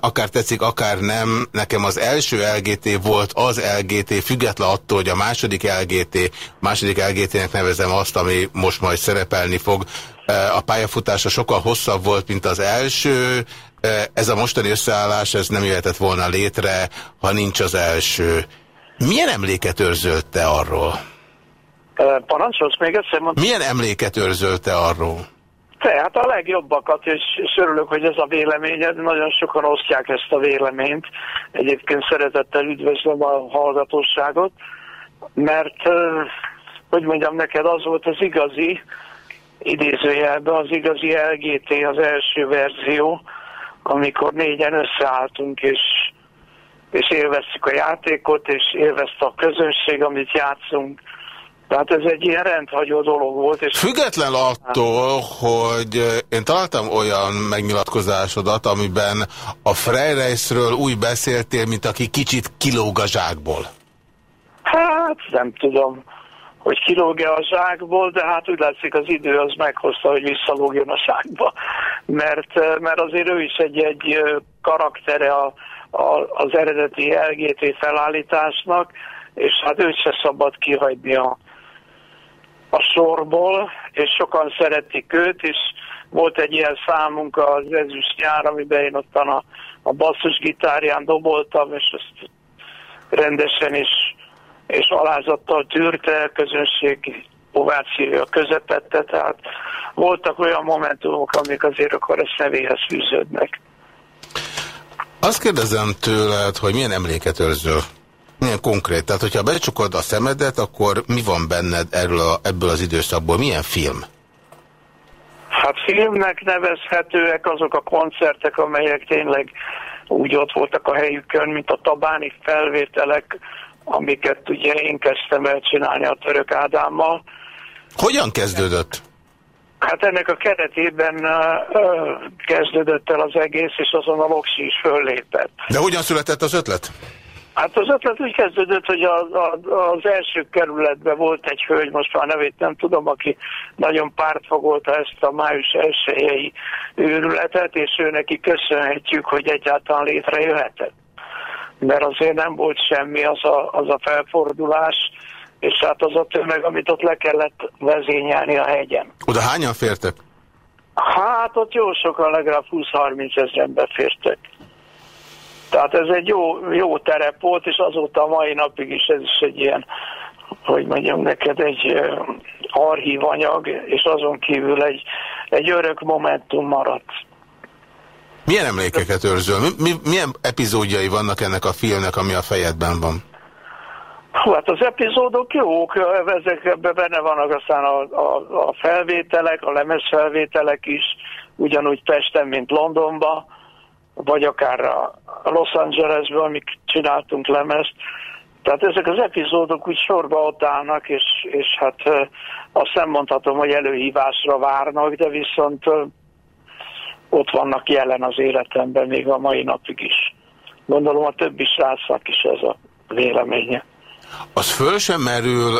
akár tetszik, akár nem. Nekem az első LGT volt az LGT, független attól, hogy a második LGT, második LGT-nek nevezem azt, ami most majd szerepelni fog. A pályafutása sokkal hosszabb volt, mint az első. Ez a mostani összeállás, ez nem jöhetett volna létre, ha nincs az első. Milyen emléket őrzölte arról? Parancsolsz még egyszer? Milyen emléket őrzölte arról? Tehát a legjobbakat, és, és örülök, hogy ez a véleményed, nagyon sokan osztják ezt a véleményt. Egyébként szeretettel üdvözlöm a hallgatóságot, mert, hogy mondjam neked, az volt az igazi, idézőjelben az igazi LGT, az első verzió, amikor négyen összeálltunk, és, és élveztük a játékot, és élvezte a közönség, amit játszunk, tehát ez egy ilyen rendhagyó dolog volt. És Független attól, hogy én találtam olyan megnyilatkozásodat, amiben a Freyreisről úgy beszéltél, mint aki kicsit kilóg a zsákból. Hát nem tudom, hogy kilóg-e a zsákból, de hát úgy látszik az idő az meghozta, hogy visszalógjon a zsákba. Mert, mert azért ő is egy, egy karaktere a, az eredeti LGT felállításnak, és hát őt se szabad kihagyni a, a sorból, és sokan szeretik őt, és volt egy ilyen számunk az ezüst nyár, amiben én ottan a, a basszusgitárján doboltam, és ezt rendesen is és alázattal tűrte, közönség ovációja közepette, tehát voltak olyan momentumok, amik azért akkor a személyhez fűződnek. Azt kérdezem tőled, hogy milyen emléket őrzöl? Milyen konkrét? Tehát, hogyha becsukod a szemedet, akkor mi van benned erről a, ebből az időszakból? Milyen film? Hát filmnek nevezhetőek azok a koncertek, amelyek tényleg úgy ott voltak a helyükön, mint a tabáni felvételek, amiket ugye én kezdtem el csinálni a török Ádámmal. Hogyan kezdődött? Hát ennek a keretében kezdődött el az egész, és azon a Loksi is föllépett. De hogyan született az ötlet? Hát az ötlet úgy kezdődött, hogy a, az első kerületben volt egy hölgy, most már nevét nem tudom, aki nagyon pártfogolta ezt a május elsőjei őrületet, és ő neki köszönhetjük, hogy egyáltalán létrejöhetett. Mert azért nem volt semmi az a, az a felfordulás, és hát az a tömeg, amit ott le kellett vezényelni a hegyen. Oda hányan fértek? Hát ott jó sokan, legalább 20-30 ezeren befértek. Tehát ez egy jó, jó terep volt, és azóta a mai napig is ez is egy ilyen, hogy mondjam neked, egy archív anyag, és azon kívül egy, egy örök momentum maradt. Milyen emlékeket őrzöl? Mi, mi, milyen epizódjai vannak ennek a filmnek, ami a fejedben van? Hát az epizódok jók, ezekben benne vannak aztán a, a, a felvételek, a lemezfelvételek is, ugyanúgy Pesten, mint Londonban vagy akár a Los Angelesben, amik csináltunk lemezt. Tehát ezek az epizódok úgy sorba ott állnak, és, és hát azt nem mondhatom, hogy előhívásra várnak, de viszont ott vannak jelen az életemben még a mai napig is. Gondolom a többi srácnak is ez a véleménye. Az föl sem merül,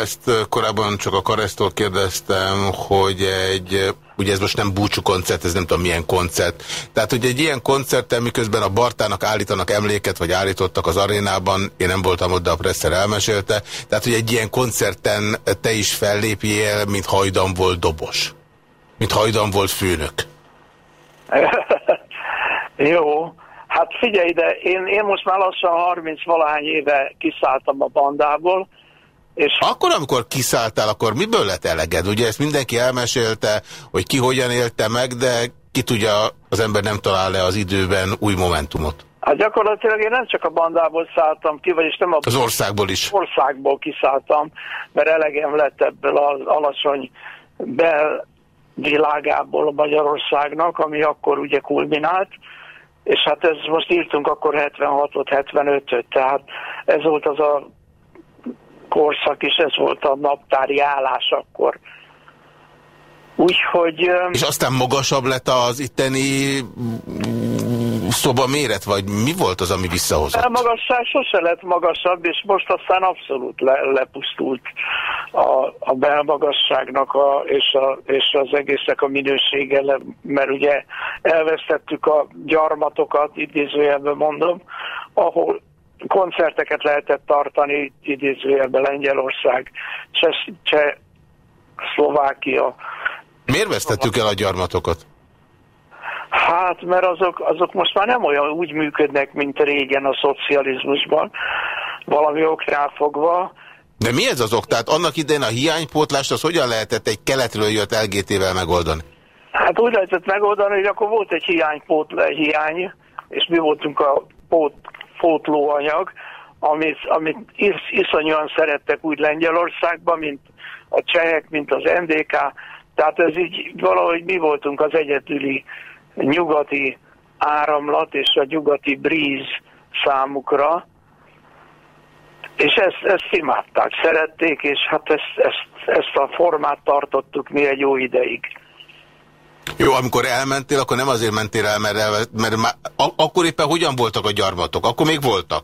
ezt korábban csak a Karesztól kérdeztem, hogy egy, ugye ez most nem búcsú koncert, ez nem tudom milyen koncert. Tehát, hogy egy ilyen koncerten, miközben a Bartának állítanak emléket, vagy állítottak az arénában, én nem voltam ott, de a Presser elmesélte. Tehát, hogy egy ilyen koncerten te is fellépjél, mint hajdan volt dobos. Mint hajdan volt főnök. (laughs) Jó, Hát figyelj, de én, én most már lassan 30 valahány éve kiszálltam a bandából, és... Akkor, amikor kiszálltál, akkor miből lett eleged? Ugye ezt mindenki elmesélte, hogy ki hogyan élte meg, de ki tudja, az ember nem talál le az időben új momentumot. Hát gyakorlatilag én nem csak a bandából szálltam ki, vagyis nem a az országból is. országból kiszálltam, mert elegem lett ebből az alacsony belvilágából a Magyarországnak, ami akkor ugye kulminált, és hát ez most írtunk akkor 76-ot, 75-öt, tehát ez volt az a korszak, és ez volt a naptári állás akkor. Úgyhogy... És aztán magasabb lett az itteni szoba méret, vagy mi volt az, ami visszahozott? A magasság sose lett magasabb, és most aztán abszolút le, lepusztult a, a belmagasságnak a, és, a, és az egésznek a minősége, mert ugye elvesztettük a gyarmatokat, idézőjelben mondom, ahol koncerteket lehetett tartani, idézőjelben Lengyelország, Cseh, Cseh Szlovákia. Miért vesztettük el a gyarmatokat? Hát, mert azok, azok most már nem olyan úgy működnek, mint régen a szocializmusban, valami oknál fogva. De mi ez az ok? Tehát annak idején a hiánypótlást az hogyan lehetett egy keletről jött LGT-vel megoldani? Hát úgy lehetett megoldani, hogy akkor volt egy hiánypót, hiány, és mi voltunk a pót, pótlóanyag, amit, amit is, iszonyúan szerettek úgy Lengyelországban, mint a csehek, mint az NDK, tehát ez így valahogy mi voltunk az egyetüli nyugati áramlat és a nyugati bríz számukra, és ezt, ezt imádták, szerették, és hát ezt, ezt, ezt a formát tartottuk mi egy jó ideig. Jó, amikor elmentél, akkor nem azért mentél el, mert, el, mert már, akkor éppen hogyan voltak a gyarmatok? Akkor még voltak?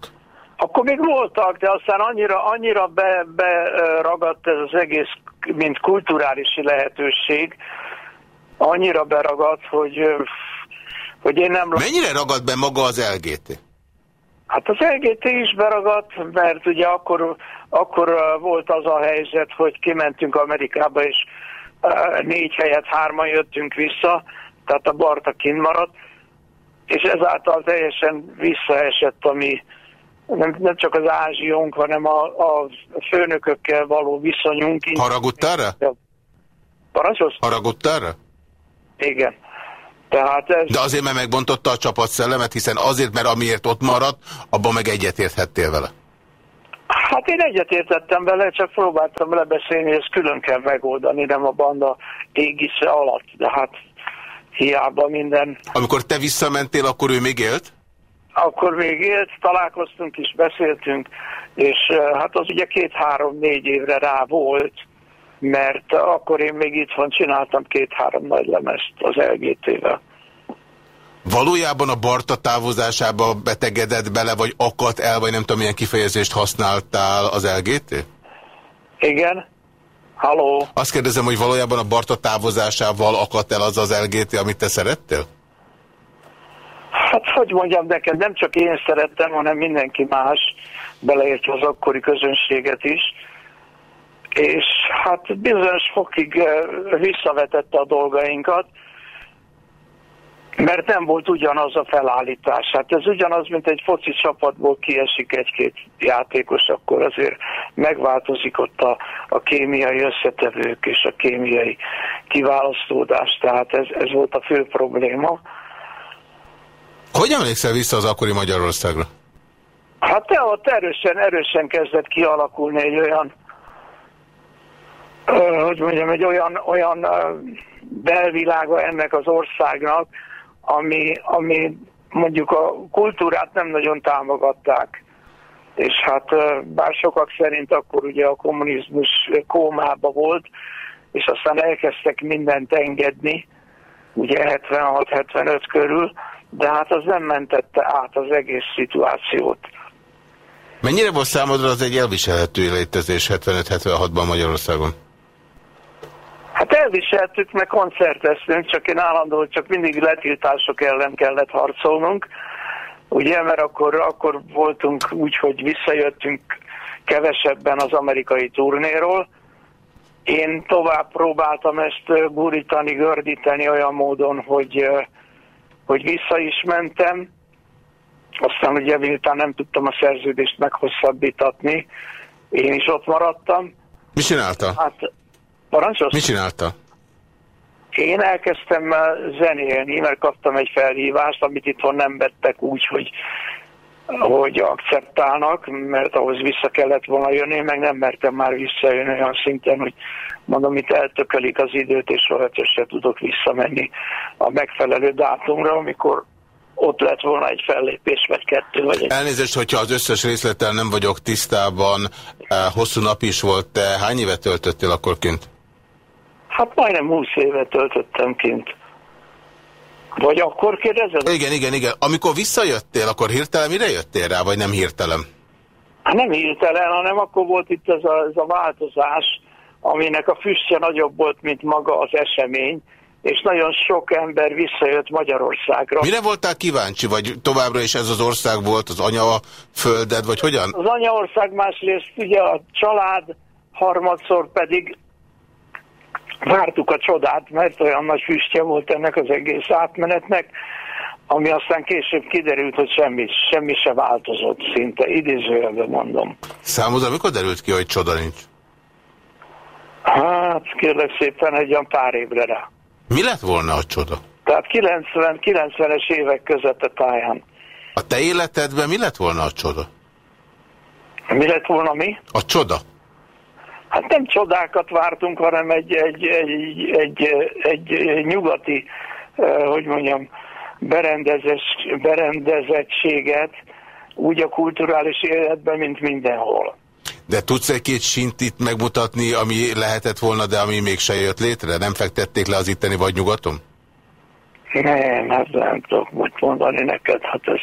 Akkor még voltak, de aztán annyira, annyira beragadt ez az egész, mint kulturális lehetőség, annyira beragadt, hogy, hogy én nem... Mennyire ragadt be maga az LGT? Hát az LGT is beragadt, mert ugye akkor, akkor volt az a helyzet, hogy kimentünk Amerikába, és négy helyet hárman jöttünk vissza, tehát a Barta kint maradt, és ezáltal teljesen visszaesett a mi, nem, nem csak az ázsiónk, hanem a, a főnökökkel való viszonyunk. Haragudtál rá? Parancsolsz? Haragudtál rá? Igen. Tehát ez... De azért, mert megbontotta a csapat szellemet, hiszen azért, mert amiért ott maradt, abban meg egyetérthettél vele. Hát én egyetértettem vele, csak próbáltam lebeszélni, ezt külön kell megoldani, nem a banda égisze alatt, de hát hiába minden. Amikor te visszamentél, akkor ő még élt? Akkor még élt, találkoztunk is, beszéltünk, és hát az ugye két-három-négy évre rá volt, mert akkor én még itthon csináltam két-három nagy lemezt az LGT-vel. Valójában a Barta távozásába betegedett bele, vagy akadt el, vagy nem tudom, milyen kifejezést használtál az LGT? Igen. Halló. Azt kérdezem, hogy valójában a Barta távozásával akadt el az az LGT, amit te szerettél? Hát, hogy mondjam neked, nem csak én szerettem, hanem mindenki más, beleértve az akkori közönséget is és hát bizonyos fokig eh, visszavetette a dolgainkat, mert nem volt ugyanaz a felállítás. Hát ez ugyanaz, mint egy foci csapatból kiesik egy-két játékos, akkor azért megváltozik ott a, a kémiai összetevők és a kémiai kiválasztódás, tehát ez, ez volt a fő probléma. Hogy emlékszel vissza az akkori Magyarországra? Hát te ott erősen, erősen kezdett kialakulni egy olyan hogy mondjam, egy olyan, olyan belvilága ennek az országnak, ami, ami mondjuk a kultúrát nem nagyon támogatták. És hát bár sokak szerint akkor ugye a kommunizmus kómába volt, és aztán elkezdtek mindent engedni, ugye 76-75 körül, de hát az nem mentette át az egész szituációt. Mennyire volt számodra az egy elviselhető létezés 75-76-ban Magyarországon? Hát elviseltük, meg koncerteztünk, csak én állandó, csak mindig letiltások ellen kellett harcolnunk, ugye, mert akkor, akkor voltunk úgy, hogy visszajöttünk kevesebben az amerikai turnéról. Én tovább próbáltam ezt gurítani, gördíteni olyan módon, hogy, hogy vissza is mentem. Aztán ugye miután nem tudtam a szerződést meghosszabbítatni, én is ott maradtam. Mi csinálta? Hát Parancsolsz? Mit csinálta? Én elkezdtem zenélni, mert kaptam egy felhívást, amit itthon nem vettek úgy, hogy, hogy akceptálnak, mert ahhoz vissza kellett volna jönni, meg nem mertem már visszajönni olyan szinten, hogy mondom, itt eltökölik az időt, és se tudok visszamenni a megfelelő dátumra, amikor ott lett volna egy fellépés, vagy kettő, vagy egy... Elnézést, hogyha az összes részlettel nem vagyok tisztában, eh, hosszú nap is volt, te hány évet töltöttél akkor kint? Hát majdnem 20 évet töltöttem kint. Vagy akkor kérdezed? Igen, igen, igen. Amikor visszajöttél, akkor hirtelen mire jöttél rá, vagy nem hirtelen? Hát nem hirtelen, hanem akkor volt itt ez a, ez a változás, aminek a füstje nagyobb volt, mint maga az esemény, és nagyon sok ember visszajött Magyarországra. Mire voltál kíváncsi, vagy továbbra is ez az ország volt, az anya földed, vagy hogyan? Az anyaország másrészt ugye a család, harmadszor pedig vártuk a csodát, mert olyan nagy füstje volt ennek az egész átmenetnek, ami aztán később kiderült, hogy semmi, semmi se változott szinte, idézőjelben mondom. Számodra mikor derült ki, hogy csoda nincs? Hát, kérlek szépen egy olyan pár évre rá. Mi lett volna a csoda? Tehát 90, 90-es évek között a táján. A te életedben mi lett volna a csoda? Mi lett volna mi? A csoda. Hát nem csodákat vártunk, hanem egy, egy, egy, egy, egy, nyugati, eh, hogy mondjam, berendezettséget úgy a kulturális életben, mint mindenhol. De tudsz egy-két sintit megmutatni, ami lehetett volna, de ami mégse jött létre? Nem fektették le az itteni vagy nyugaton? Nem, hát nem tudok mit mondani neked, hát ez...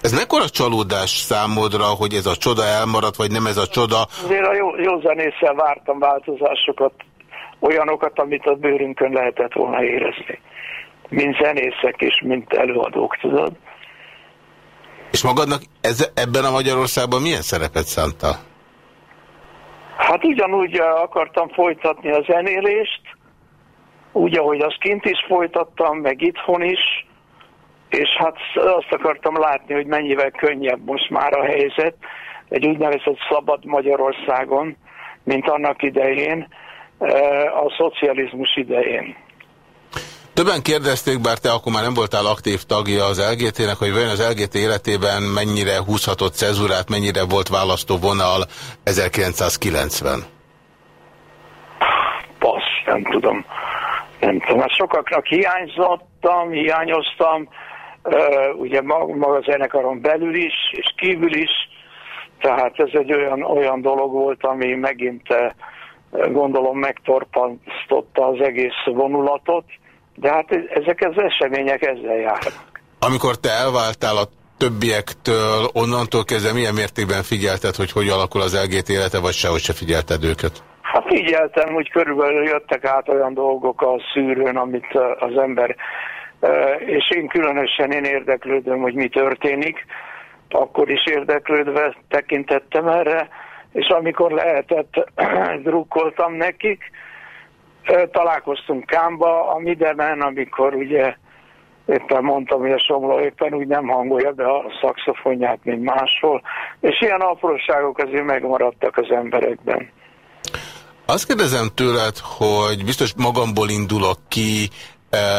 Ez mekkora csalódás számodra, hogy ez a csoda elmaradt, vagy nem ez a csoda? Azért a jó, jó zenésszel vártam változásokat, olyanokat, amit a bőrünkön lehetett volna érezni. Mint zenészek és mint előadók, tudod? És magadnak ez, ebben a Magyarországban milyen szerepet szántál? Hát ugyanúgy akartam folytatni a zenélést, úgy, ahogy azt kint is folytattam, meg itthon is, és hát azt akartam látni, hogy mennyivel könnyebb most már a helyzet egy úgynevezett szabad Magyarországon, mint annak idején, a szocializmus idején. Többen kérdezték, bár te akkor már nem voltál aktív tagja az LGT-nek, hogy vajon az LGT életében mennyire húzhatott cezurát, mennyire volt választó vonal 1990? Passz, nem tudom. Nem tudom, mert sokaknak hiányzottam, hiányoztam, ugye maga a zenekaron belül is, és kívül is, tehát ez egy olyan, olyan dolog volt, ami megint gondolom megtorpantotta az egész vonulatot, de hát ezek az események ezzel járnak. Amikor te elváltál a többiektől, onnantól kezdve milyen mértékben figyelted, hogy hogy alakul az LGT élete, vagy sehogy se figyelted őket? Hát figyeltem, hogy körülbelül jöttek át olyan dolgok a szűrőn, amit az ember, és én különösen én érdeklődöm, hogy mi történik, akkor is érdeklődve tekintettem erre, és amikor lehetett, (clears throat) drukkoltam nekik, találkoztunk Kámba a Midemen, amikor ugye éppen mondtam, hogy a Somló éppen úgy nem hangolja be a szakszofonját, mint máshol, és ilyen apróságok azért megmaradtak az emberekben. Azt kérdezem tőled, hogy biztos magamból indulok ki,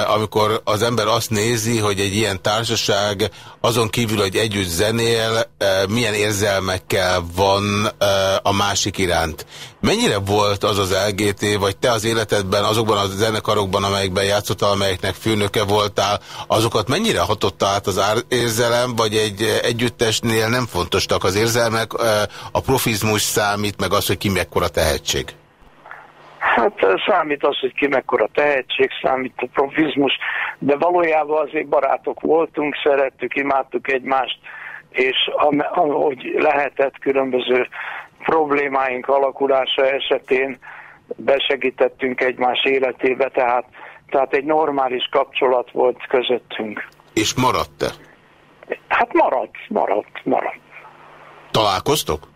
amikor az ember azt nézi, hogy egy ilyen társaság azon kívül, hogy együtt zenél, eh, milyen érzelmekkel van eh, a másik iránt. Mennyire volt az az LGT, vagy te az életedben, azokban a zenekarokban, amelyekben játszottál, amelyeknek főnöke voltál, azokat mennyire hatotta át az érzelem, vagy egy együttesnél nem fontostak az érzelmek, a profizmus számít, meg az, hogy ki mekkora tehetség? Hát számít az, hogy ki mekkora tehetség, számít a profizmus, de valójában azért barátok voltunk, szerettük, imádtuk egymást, és ahogy lehetett különböző problémáink alakulása esetén besegítettünk egymás életébe, tehát, tehát egy normális kapcsolat volt közöttünk. És maradt-e? Hát maradt, maradt, maradt. Találkoztok?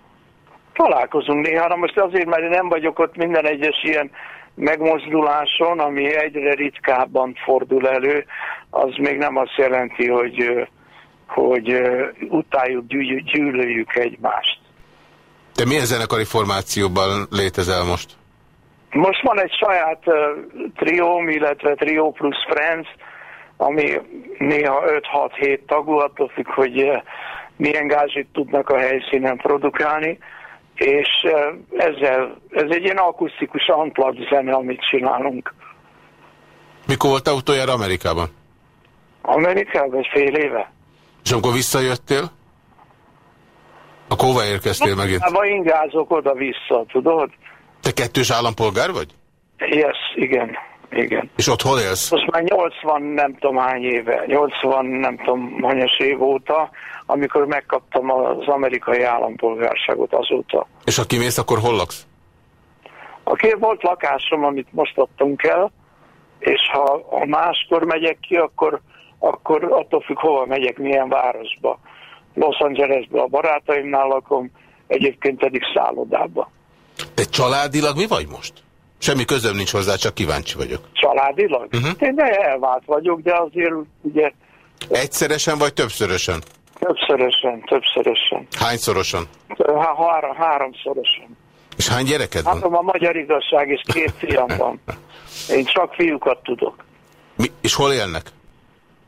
Találkozunk néha, na most azért, mert én nem vagyok ott minden egyes ilyen megmozduláson, ami egyre ritkábban fordul elő, az még nem azt jelenti, hogy, hogy utáljuk, gyűlöljük egymást. Te milyen zenekari formációban létezel most? Most van egy saját uh, trióm, illetve Trio plus Friends, ami néha 5-6-7 tagú, attól függ, hogy uh, milyen gázsit tudnak a helyszínen produkálni, és ezzel, ez egy ilyen akusztikus unplugged zene, amit csinálunk. Mikor volt utoljára Amerikában? Amerikában fél éve. És amikor visszajöttél? A kóva érkeztél megint? Hát ingázok oda-vissza, tudod? Te kettős állampolgár vagy? Yes, igen, igen. És ott hol élsz? Most már 80 nem tudom hány éve, 80 nem tudom hanyas év óta, amikor megkaptam az amerikai állampolgárságot azóta. És ha kimész, akkor hol laksz? Aki volt lakásom, amit most adtunk el, és ha, ha máskor megyek ki, akkor, akkor attól függ, hova megyek, milyen városba. Los Angelesbe a barátaimnál lakom, egyébként pedig szállodába. Te családilag mi vagy most? Semmi közöm nincs hozzá, csak kíváncsi vagyok. Családilag? Uh mhm. -huh. Én elvált vagyok, de azért ugye... Egyszeresen vagy többszörösen? Többszörösen, többszörösen. Hányszorosan? Há három, háromszorosan. És hány gyereked van? Hát a magyar igazság, és két fiam van. Én csak fiúkat tudok. Mi, és hol élnek?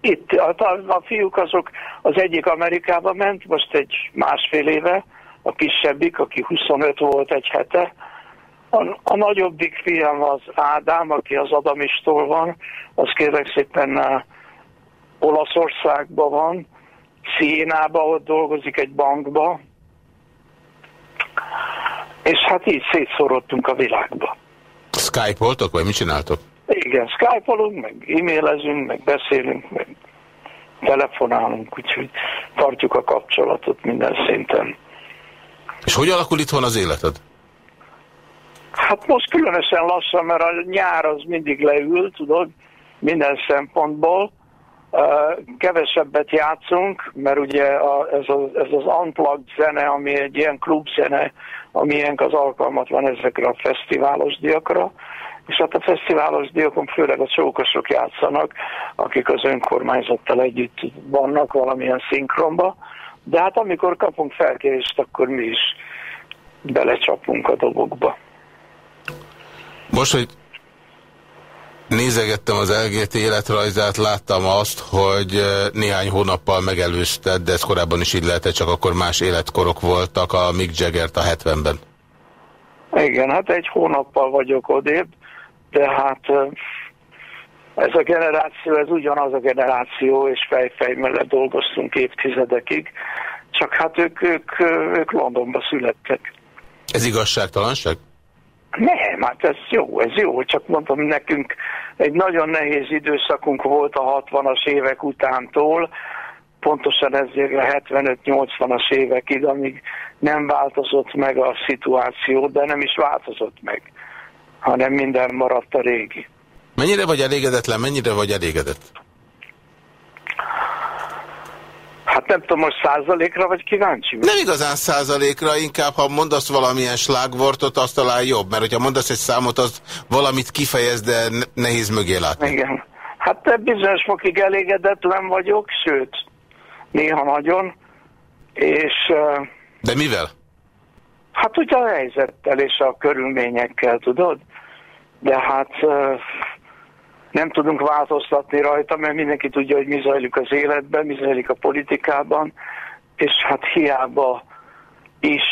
Itt, a, a, a fiúk azok, az egyik Amerikába ment, most egy másfél éve, a kisebbik, aki 25 volt egy hete. A, a nagyobbik fiam az Ádám, aki az Adamistól van, az kérlek szépen uh, Olaszországban van, Szénába, ott dolgozik egy bankba, és hát így szétszorodtunk a világba. Skype-oltok, vagy mit csináltok? Igen, Skype-olunk, meg e-mailezünk, meg beszélünk, meg telefonálunk, úgyhogy tartjuk a kapcsolatot minden szinten. És hogy alakul itthon az életed? Hát most különösen lassan, mert a nyár az mindig leül, tudod, minden szempontból. Kevesebbet játszunk, mert ugye a, ez, az, ez az unplugged zene, ami egy ilyen klubzene, ami ilyenk az alkalmat van ezekre a fesztiválos diakra, és hát a fesztiválos diakon főleg a csókosok játszanak, akik az önkormányzattal együtt vannak valamilyen szinkronba, de hát amikor kapunk felkérést, akkor mi is belecsapunk a dobokba. Most, hogy nézegettem az LGT életrajzát, láttam azt, hogy néhány hónappal megelőzted, de ez korábban is így lehetett, csak akkor más életkorok voltak a Mick Jagger-t a 70-ben. Igen, hát egy hónappal vagyok odébb, de hát ez a generáció, ez ugyanaz a generáció, és fejfej mellett dolgoztunk évtizedekig, csak hát ők, ők, ők Londonba születtek. Ez igazságtalanság? Nem, hát ez jó, ez jó, csak mondom nekünk egy nagyon nehéz időszakunk volt a 60-as évek utántól, pontosan ezért a 75-80-as évekig, amíg nem változott meg a szituáció, de nem is változott meg, hanem minden maradt a régi. Mennyire vagy elégedetlen, mennyire vagy elégedett? Hát nem tudom, most százalékra vagy kíváncsi? Nem igazán százalékra, inkább ha mondasz valamilyen slágvortot, azt talán jobb, mert hogyha mondasz egy számot, az valamit kifejez, de nehéz mögé látni. Igen. Hát te bizonyos fokig elégedetlen vagyok, sőt, néha nagyon, és... De mivel? Hát ugye a helyzettel és a körülményekkel, tudod? De hát nem tudunk változtatni rajta, mert mindenki tudja, hogy mi zajlik az életben, mi zajlik a politikában, és hát hiába is,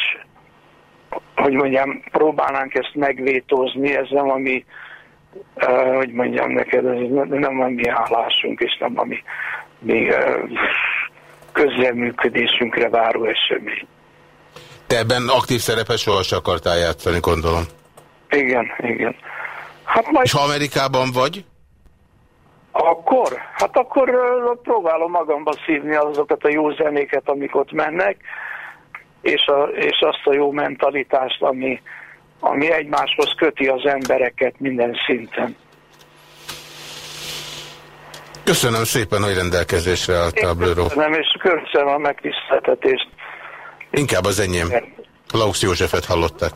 hogy mondjam, próbálnánk ezt megvétózni, ez nem a mi, uh, hogy mondjam neked, ez nem a mi állásunk, és nem a mi, mi uh, közreműködésünkre váró esemény. Te ebben aktív szerepet sohasem akartál játszani, gondolom. Igen, igen. Hát majd... És ha Amerikában vagy? Akkor? Hát akkor próbálom magamba szívni azokat a jó zenéket, amik ott mennek, és, a, és azt a jó mentalitást, ami, ami egymáshoz köti az embereket minden szinten. Köszönöm szépen, hogy rendelkezésre álltál, Blőró. Köszönöm, és köszönöm a megtiszteltetést. Inkább az enyém. Lausz Józsefet hallották.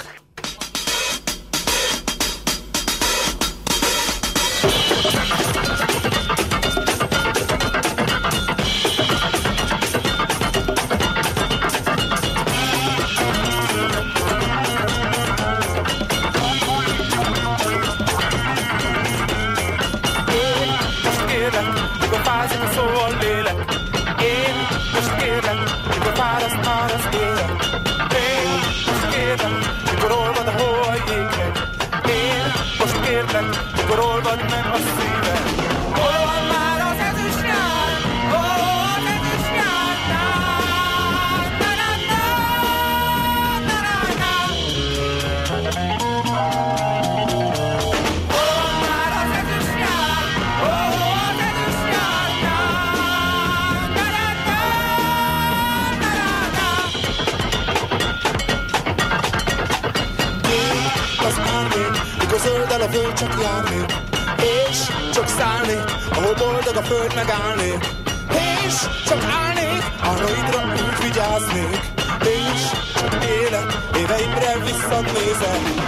föld megállni És csak állnék, arraidra úgy vigyáznék. És csak élek, éveimre visszanézek.